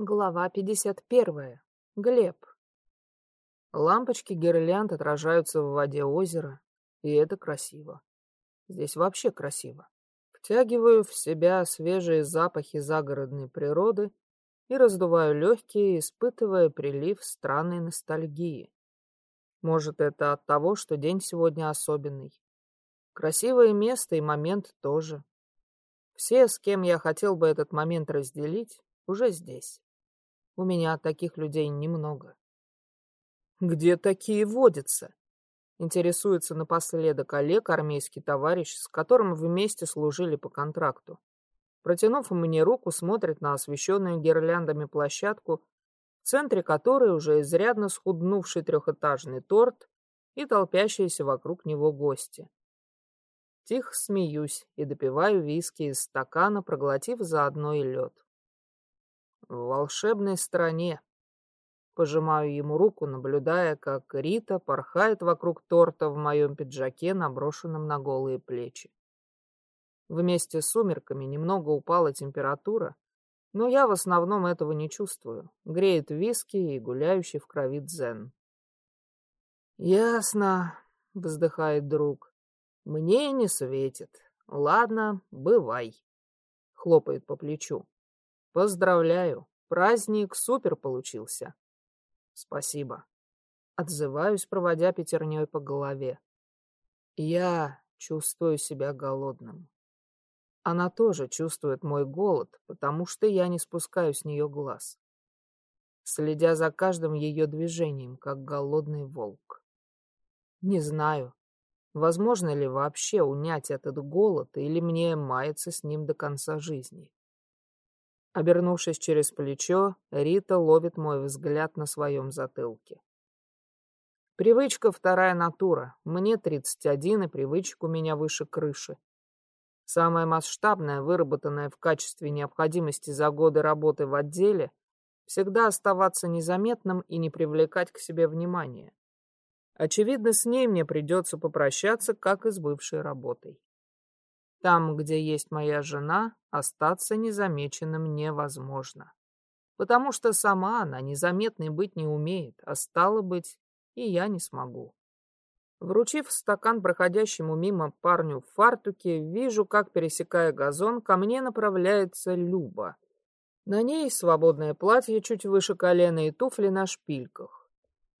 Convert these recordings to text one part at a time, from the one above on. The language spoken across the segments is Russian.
Глава 51. Глеб. Лампочки гирлянд отражаются в воде озера, и это красиво. Здесь вообще красиво. Втягиваю в себя свежие запахи загородной природы и раздуваю легкие, испытывая прилив странной ностальгии. Может, это от того, что день сегодня особенный. Красивое место и момент тоже. Все, с кем я хотел бы этот момент разделить, уже здесь. У меня таких людей немного. Где такие водятся? Интересуется напоследок Олег, армейский товарищ, с которым вместе служили по контракту. Протянув мне руку, смотрит на освещенную гирляндами площадку, в центре которой уже изрядно схуднувший трехэтажный торт и толпящиеся вокруг него гости. Тихо смеюсь и допиваю виски из стакана, проглотив заодно и лед. В волшебной стране. Пожимаю ему руку, наблюдая, как Рита порхает вокруг торта в моем пиджаке, наброшенном на голые плечи. Вместе с сумерками немного упала температура, но я в основном этого не чувствую. Греет виски и гуляющий в крови дзен. «Ясно», — вздыхает друг. «Мне не светит. Ладно, бывай», — хлопает по плечу. Поздравляю, праздник супер получился. Спасибо. Отзываюсь, проводя пятерней по голове. Я чувствую себя голодным. Она тоже чувствует мой голод, потому что я не спускаю с нее глаз, следя за каждым ее движением, как голодный волк. Не знаю, возможно ли вообще унять этот голод, или мне маяться с ним до конца жизни. Обернувшись через плечо, Рита ловит мой взгляд на своем затылке. Привычка — вторая натура. Мне 31, и привычка у меня выше крыши. Самая масштабная, выработанная в качестве необходимости за годы работы в отделе, всегда оставаться незаметным и не привлекать к себе внимания. Очевидно, с ней мне придется попрощаться, как и с бывшей работой. Там, где есть моя жена, остаться незамеченным невозможно. Потому что сама она незаметной быть не умеет, а стало быть, и я не смогу. Вручив стакан проходящему мимо парню в фартуке, вижу, как, пересекая газон, ко мне направляется Люба. На ней свободное платье чуть выше колена и туфли на шпильках.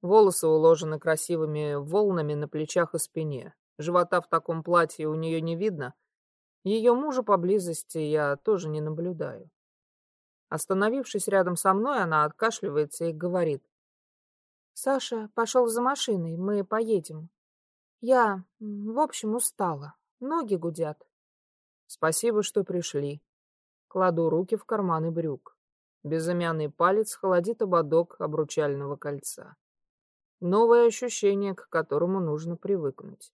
Волосы уложены красивыми волнами на плечах и спине. Живота в таком платье у нее не видно — ее мужа поблизости я тоже не наблюдаю. Остановившись рядом со мной, она откашливается и говорит. «Саша пошел за машиной, мы поедем. Я, в общем, устала, ноги гудят». «Спасибо, что пришли». Кладу руки в карманы брюк. Безымянный палец холодит ободок обручального кольца. Новое ощущение, к которому нужно привыкнуть.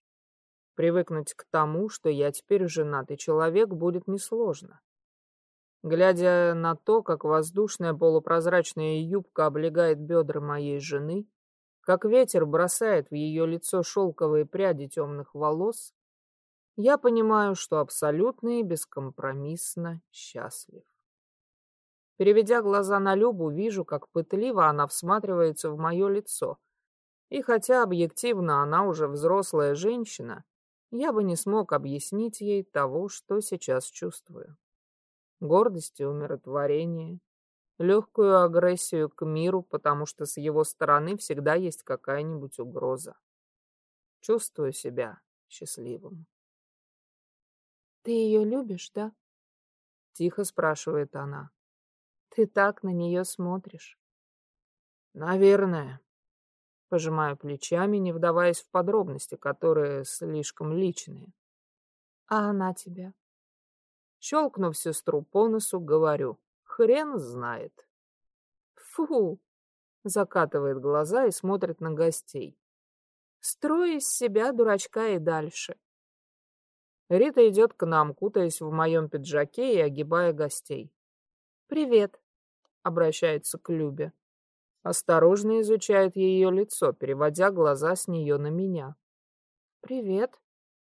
Привыкнуть к тому, что я теперь женатый человек, будет несложно. Глядя на то, как воздушная полупрозрачная юбка облегает бедра моей жены, как ветер бросает в ее лицо шелковые пряди темных волос, я понимаю, что абсолютно и бескомпромиссно счастлив. Переведя глаза на Любу, вижу, как пытливо она всматривается в мое лицо. И хотя объективно она уже взрослая женщина, я бы не смог объяснить ей того, что сейчас чувствую. Гордость и умиротворение, легкую агрессию к миру, потому что с его стороны всегда есть какая-нибудь угроза. Чувствую себя счастливым. «Ты ее любишь, да?» — тихо спрашивает она. «Ты так на нее смотришь». «Наверное», Пожимаю плечами, не вдаваясь в подробности, которые слишком личные. А она тебя? Щелкнув сестру по носу, говорю. Хрен знает. Фу! Закатывает глаза и смотрит на гостей. Строй из себя дурачка и дальше. Рита идет к нам, кутаясь в моем пиджаке и огибая гостей. «Привет», — обращается к Любе. Осторожно изучает ее лицо, переводя глаза с нее на меня. «Привет»,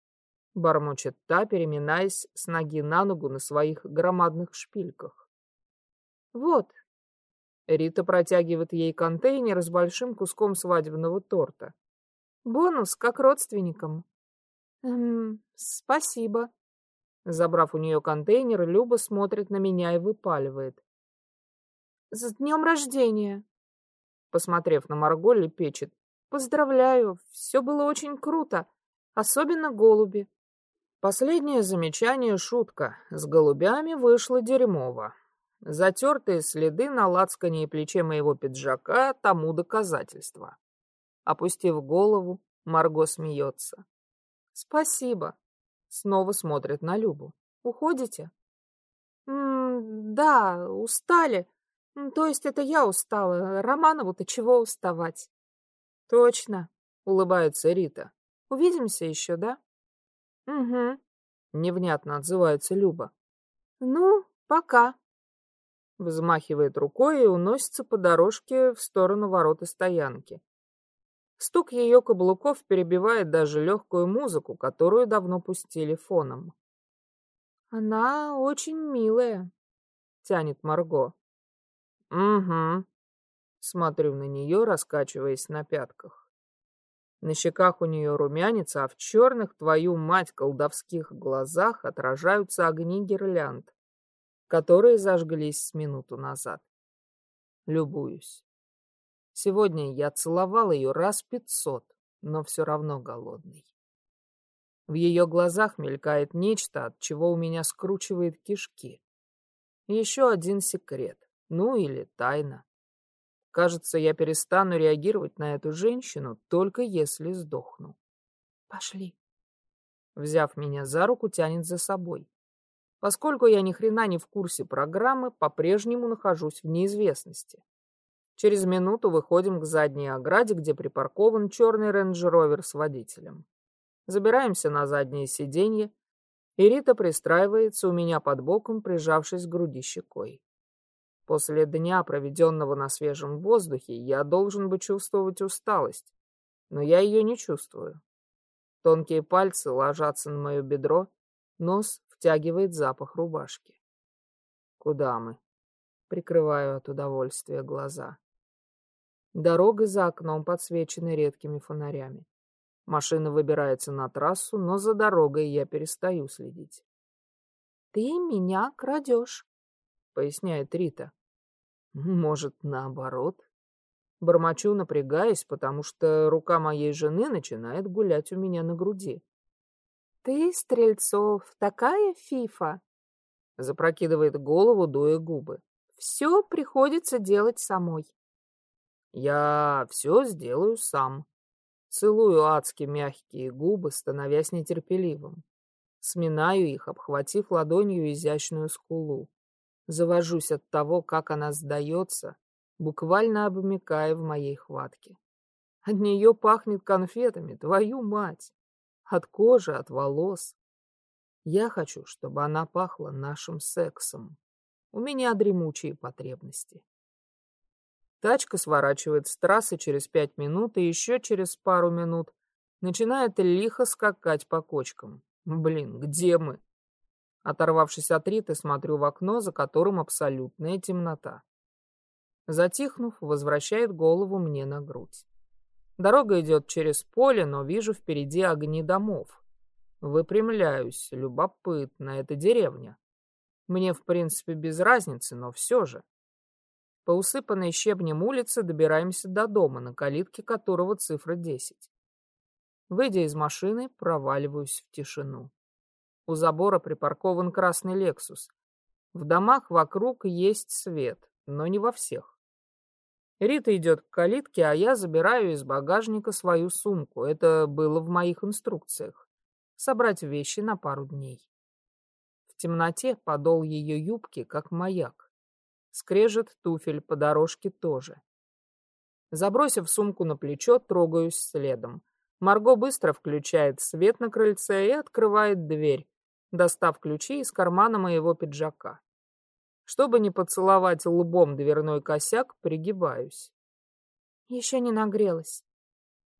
— бормочет та, переминаясь с ноги на ногу на своих громадных шпильках. «Вот», Рита протягивает ей контейнер с большим куском свадебного торта. Бонус, как родственникам. Эм, спасибо. Забрав у нее контейнер, Люба смотрит на меня и выпаливает. С днем рождения. Посмотрев на Марго, лепечет. Поздравляю, все было очень круто. Особенно голуби. Последнее замечание — шутка. С голубями вышло дерьмово. Затертые следы на лацкане и плече моего пиджака тому доказательство. Опустив голову, Марго смеется. «Спасибо». Снова смотрит на Любу. «Уходите?» М -м «Да, устали. То есть это я устала. Романову-то чего уставать?» «Точно», — улыбается Рита. «Увидимся еще, да?» «Угу», — невнятно отзывается Люба. «Ну, пока». Взмахивает рукой и уносится по дорожке в сторону ворота стоянки. Стук ее каблуков перебивает даже легкую музыку, которую давно пустили фоном. «Она очень милая», — тянет Марго. «Угу», — смотрю на нее, раскачиваясь на пятках. На щеках у нее румянец, а в черных, твою мать, колдовских глазах отражаются огни гирлянд, которые зажглись с минуту назад. Любуюсь. Сегодня я целовал ее раз пятьсот, но все равно голодный. В ее глазах мелькает нечто, от чего у меня скручивает кишки. Еще один секрет, ну или тайна. Кажется, я перестану реагировать на эту женщину, только если сдохну. Пошли. Взяв меня за руку, тянет за собой. Поскольку я ни хрена не в курсе программы, по-прежнему нахожусь в неизвестности. Через минуту выходим к задней ограде, где припаркован черный рейндж-ровер с водителем. Забираемся на заднее сиденье, и Рита пристраивается у меня под боком, прижавшись к груди щекой. После дня, проведенного на свежем воздухе, я должен бы чувствовать усталость, но я ее не чувствую. Тонкие пальцы ложатся на мое бедро, нос втягивает запах рубашки. Куда мы? Прикрываю от удовольствия глаза. Дорога за окном подсвечена редкими фонарями. Машина выбирается на трассу, но за дорогой я перестаю следить. «Ты меня крадешь», — поясняет Рита. «Может, наоборот?» Бормочу, напрягаясь, потому что рука моей жены начинает гулять у меня на груди. «Ты, Стрельцов, такая фифа!» Запрокидывает голову, дуя губы. «Все приходится делать самой. Я все сделаю сам. Целую адски мягкие губы, становясь нетерпеливым. Сминаю их, обхватив ладонью изящную скулу. Завожусь от того, как она сдается, буквально обмякая в моей хватке. От нее пахнет конфетами, твою мать. От кожи, от волос. Я хочу, чтобы она пахла нашим сексом. У меня дремучие потребности. Тачка сворачивает с трассы через пять минут, и еще через пару минут начинает лихо скакать по кочкам. Блин, где мы? Оторвавшись от Риты, смотрю в окно, за которым абсолютная темнота. Затихнув, возвращает голову мне на грудь. Дорога идет через поле, но вижу впереди огни домов. Выпрямляюсь, любопытно, это деревня. Мне, в принципе, без разницы, но все же. По усыпанной щебнем улице добираемся до дома, на калитке которого цифра 10. Выйдя из машины, проваливаюсь в тишину. У забора припаркован красный «Лексус». В домах вокруг есть свет, но не во всех. Рита идет к калитке, а я забираю из багажника свою сумку. Это было в моих инструкциях. Собрать вещи на пару дней. В темноте подол ее юбки, как маяк. Скрежет туфель по дорожке тоже. Забросив сумку на плечо, трогаюсь следом. Марго быстро включает свет на крыльце и открывает дверь, достав ключи из кармана моего пиджака. Чтобы не поцеловать лбом дверной косяк, пригибаюсь. Еще не нагрелась.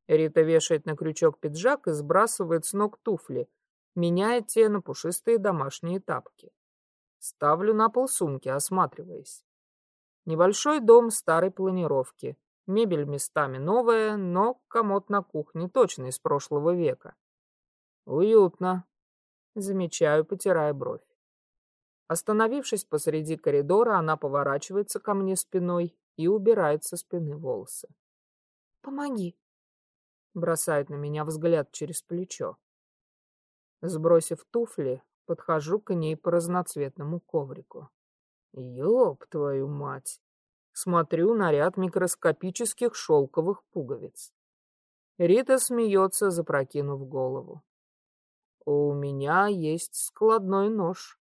Рита вешает на крючок пиджак и сбрасывает с ног туфли, меняя те на пушистые домашние тапки. Ставлю на пол сумки, осматриваясь. Небольшой дом старой планировки. Мебель местами новая, но комод на кухне точно из прошлого века. Уютно. Замечаю, потирая бровь. Остановившись посреди коридора, она поворачивается ко мне спиной и убирает со спины волосы. «Помоги», — бросает на меня взгляд через плечо. Сбросив туфли, подхожу к ней по разноцветному коврику. Ёб твою мать! Смотрю на ряд микроскопических шелковых пуговиц. Рита смеется, запрокинув голову. У меня есть складной нож.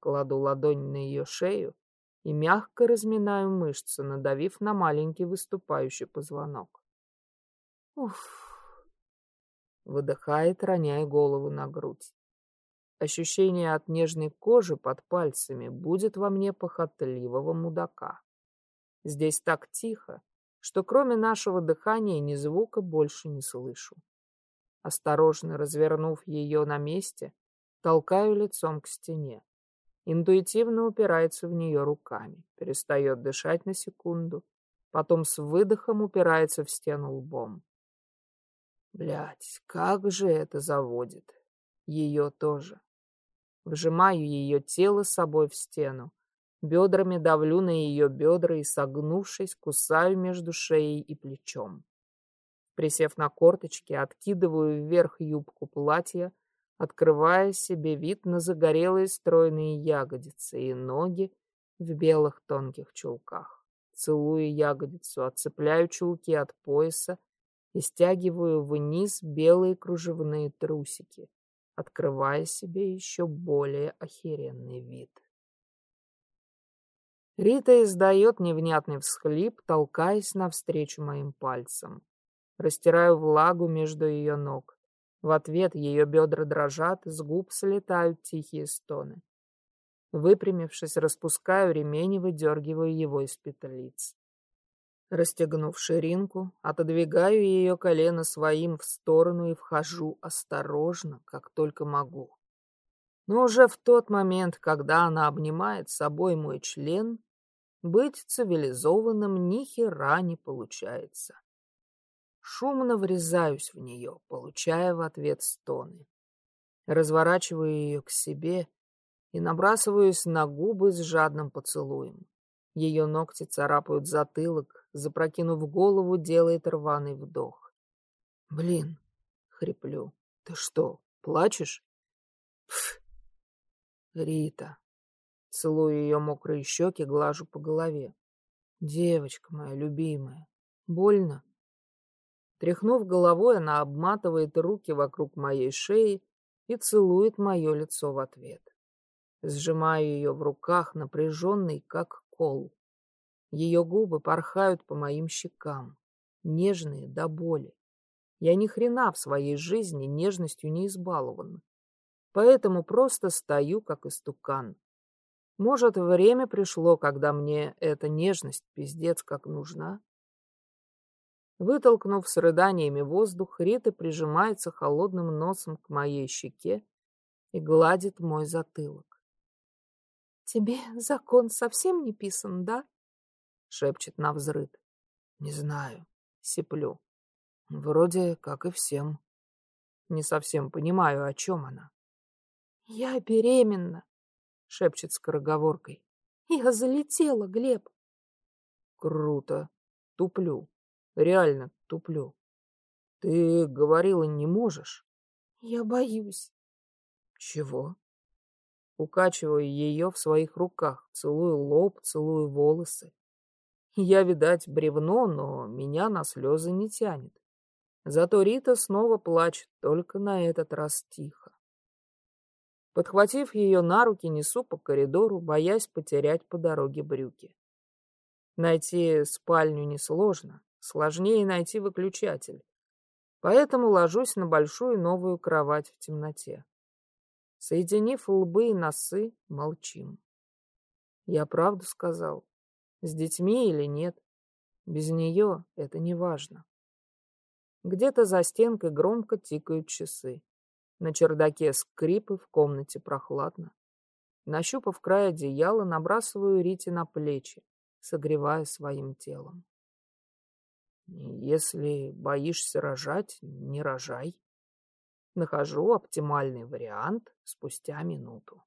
Кладу ладонь на ее шею и мягко разминаю мышцы, надавив на маленький выступающий позвонок. Уф. Выдыхает, роняя голову на грудь. Ощущение от нежной кожи под пальцами будет во мне похотливого мудака. Здесь так тихо, что кроме нашего дыхания ни звука больше не слышу. Осторожно развернув ее на месте, толкаю лицом к стене. Интуитивно упирается в нее руками, перестает дышать на секунду, потом с выдохом упирается в стену лбом. Блять, как же это заводит. Ее тоже. Вжимаю ее тело собой в стену. Бедрами давлю на ее бедра и, согнувшись, кусаю между шеей и плечом. Присев на корточки, откидываю вверх юбку платья, открывая себе вид на загорелые стройные ягодицы и ноги в белых тонких чулках. Целую ягодицу, отцепляю чулки от пояса и стягиваю вниз белые кружевные трусики, открывая себе еще более охеренный вид. Рита издает невнятный всхлип, толкаясь навстречу моим пальцам. Растираю влагу между ее ног. В ответ ее бедра дрожат, с губ слетают тихие стоны. Выпрямившись, распускаю ремень и выдергиваю его из петлиц. Расстегнув ширинку, отодвигаю ее колено своим в сторону и вхожу осторожно, как только могу. Но уже в тот момент, когда она обнимает собой мой член, быть цивилизованным ни хера не получается. Шумно врезаюсь в нее, получая в ответ стоны. Разворачиваю ее к себе и набрасываюсь на губы с жадным поцелуем. Ее ногти царапают затылок, запрокинув голову, делает рваный вдох. «Блин!» — хриплю. «Ты что, плачешь?» Пф. «Рита!» Целую ее мокрые щеки, глажу по голове. «Девочка моя любимая, больно?» Тряхнув головой, она обматывает руки вокруг моей шеи и целует мое лицо в ответ. Сжимаю ее в руках, напряженный, как кол. Ее губы порхают по моим щекам, нежные до боли. Я ни хрена в своей жизни нежностью не избалован. Поэтому просто стою, как истукан. Может, время пришло, когда мне эта нежность пиздец как нужна? Вытолкнув с рыданиями воздух, Рита прижимается холодным носом к моей щеке и гладит мой затылок. «Тебе закон совсем не писан, да?» — шепчет на взрыд. «Не знаю», — сиплю. «Вроде как и всем». Не совсем понимаю, о чем она. «Я беременна», — шепчет скороговоркой. «Я залетела, Глеб». «Круто. Туплю. Реально туплю. Ты говорила, не можешь? Я боюсь. Чего? Укачиваю ее в своих руках, целую лоб, целую волосы. Я, видать, бревно, но меня на слезы не тянет. Зато Рита снова плачет, только на этот раз тихо. Подхватив ее на руки, несу по коридору, боясь потерять по дороге брюки. Найти спальню несложно сложнее найти выключатель. Поэтому ложусь на большую новую кровать в темноте. Соединив лбы и носы, молчим. Я правду сказал. С детьми или нет. Без нее это не важно. Где-то за стенкой громко тикают часы. На чердаке скрипы, в комнате прохладно. Нащупав край одеяла, набрасываю Рите на плечи. согревая своим телом. Если боишься рожать, не рожай. Нахожу оптимальный вариант спустя минуту.